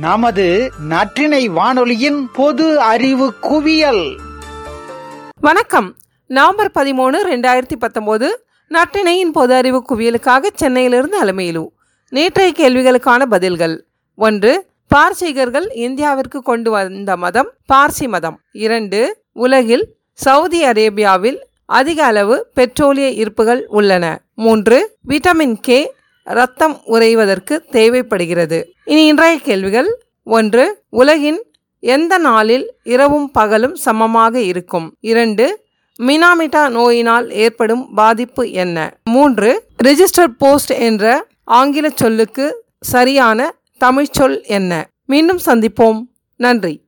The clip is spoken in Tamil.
நமது நற்றினை வானொலியின் பொது அறிவு குவியல். வணக்கம். நவம்பர் பதிமூணு ரெண்டாயிரத்தி பத்தொம்போது நற்றினையின் பொது அறிவு குவியலுக்காக சென்னையிலிருந்து அலமையிலு. நேற்றைய கேள்விகளுக்கான பதில்கள். ஒன்று பார்சீகர்கள் இந்தியாவிற்கு கொண்டு வந்த மதம் பார்சி மதம். இரண்டு உலகில் சவுதி அரேபியாவில் அதிக அளவு பெட்ரோலிய இருப்புகள் உள்ளன. மூன்று விட்டமின் கே ரத்தம் உறைவதற்கு தேவைப்படுகிறது. இனி இன்றைய கேள்விகள் ஒன்று உலகின் எந்த நாளில் இரவும் பகலும் சமமாக இருக்கும்? இரண்டு மினாமிட்டா நோயினால் ஏற்படும் பாதிப்பு என்ன? மூன்று ரிஜிஸ்டர் போஸ்ட் என்ற ஆங்கில சொல்லுக்கு சரியான தமிழ்ச்சொல் என்ன? மீண்டும் சந்திப்போம். நன்றி.